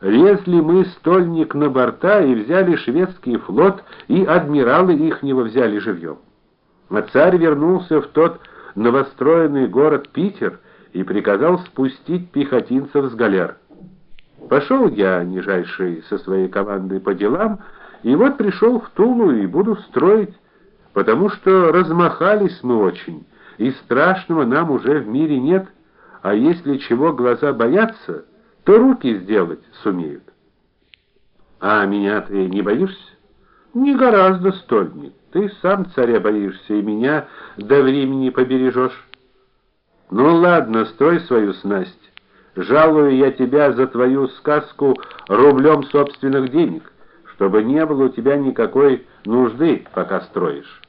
Лезли мы стольник на борта и взяли шведский флот, и адмиралы ихнего взяли живьем. А царь вернулся в тот новостроенный город Питер и приказал спустить пехотинцев с галер. Пошел я, нижайший, со своей командой по делам, и вот пришел в Тулу и буду строить, потому что размахались мы очень, и страшного нам уже в мире нет, а если чего глаза боятся, то руки сделать сумеют. А меня ты не боишься? Не гораздо стольник. Ты сам царя боишься и меня до времени побережешь. Ну ладно, строй свою снасть. Жалую я тебя за твою сказку рублем собственных денег, чтобы не было у тебя никакой нужды, пока строишь.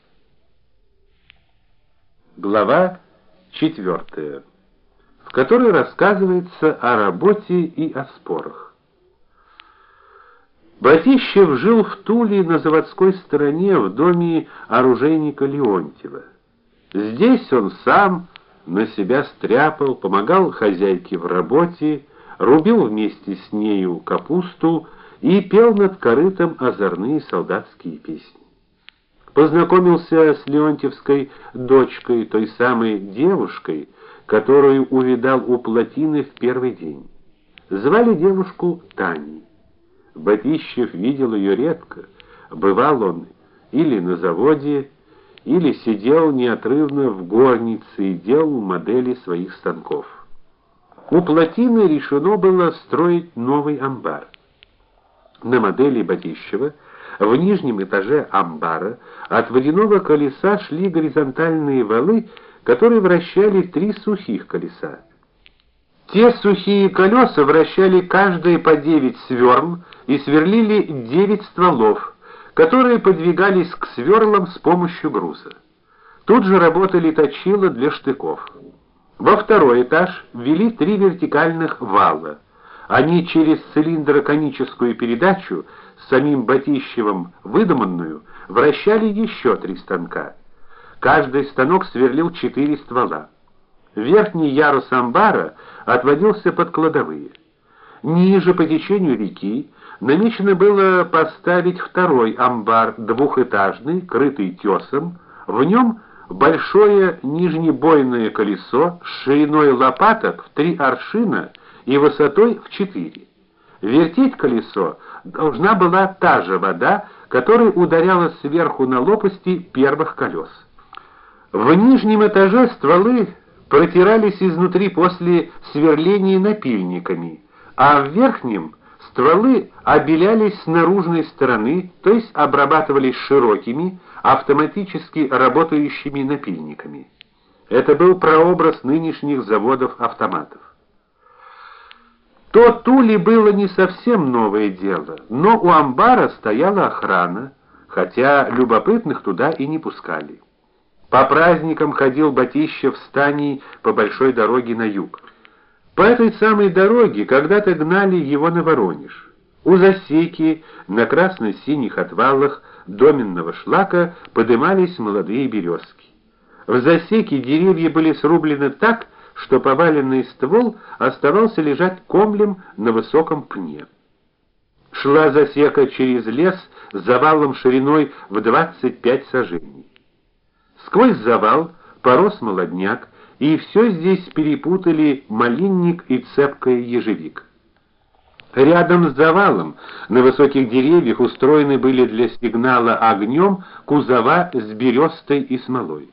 Глава четвертая, в которой рассказывается о работе и о спорах. Батищев жил в Туле на заводской стороне в доме оружейника Леонтьева. Здесь он сам на себя стряпал, помогал хозяйке в работе, рубил вместе с нею капусту и пел над корытом озорные солдатские песни. Познакомился с Леонтьевской дочкой, той самой девушкой, которую увидал у плотины в первый день. Звали девушку Таней. Батищев видел ее редко. Бывал он или на заводе, или сидел неотрывно в горнице и делал модели своих станков. У плотины решено было строить новый амбар. На модели Батищева в нижнем этаже амбара от водяного колеса шли горизонтальные валы, которые вращали три сухих колеса. Те сухие колеса вращали каждые по девять сверл и сверлили девять стволов, которые подвигались к сверлам с помощью груза. Тут же работали точила для штыков. Во второй этаж ввели три вертикальных вала. Они через цилиндро-коническую передачу с самим Батищевым выдуманную вращали еще три станка. Каждый станок сверлил четыре ствола. Верхний ярус амбара отводился под кладовые. Ниже по течению реки намечено было поставить второй амбар двухэтажный, крытый тесом, в нем большое нижнебойное колесо с шириной лопаток в три аршина и высотой в четыре. Вертеть колесо должна была та же вода, которая ударяла сверху на лопасти первых колес. В нижнем этаже стволы протирались изнутри после сверления напильниками, а в верхнем стволы обелялись с наружной стороны, то есть обрабатывались широкими, автоматически работающими напильниками. Это был прообраз нынешних заводов-автоматов. То Тули было не совсем новое дело, но у амбара стояла охрана, хотя любопытных туда и не пускали. По праздникам ходил Батищев с Таней по большой дороге на юг. По этой самой дороге когда-то гнали его на Воронеж. У засеки на красно-синих отвалах доменного шлака подымались молодые березки. В засеке деревья были срублены так, что поваленный ствол оставался лежать комлем на высоком пне. Шла засека через лес завалом шириной в 25 саженей. Сквозь завал порос молодняк, и все здесь перепутали малинник и цепкая ежевик. Рядом с завалом на высоких деревьях устроены были для сигнала огнем кузова с берестой и смолой.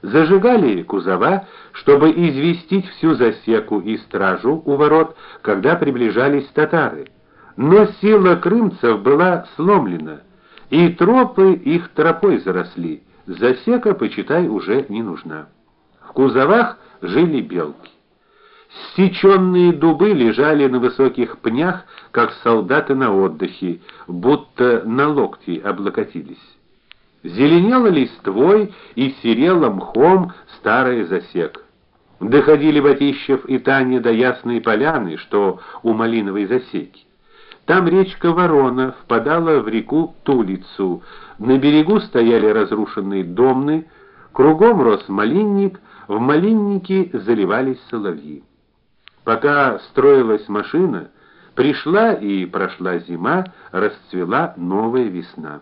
Зажигали кузова, чтобы известить всю засеку и стражу у ворот, когда приближались татары. Но сила крымцев была сломлена, и тропы их тропой заросли. Засека, почитай, уже не нужна. В кузовах жили белки. Сеченные дубы лежали на высоких пнях, как солдаты на отдыхе, будто на локти облокотились. Зеленела листвой и серела мхом старая засека. Доходили Батищев и Таня до Ясной поляны, что у малиновой засеки. Там речка Ворона впадала в реку Тулицу. На берегу стояли разрушенные домны, кругом рос малинник, в малиннике заливались соловьи. Пока строилась машина, Пришла и прошла зима, расцвела новая весна.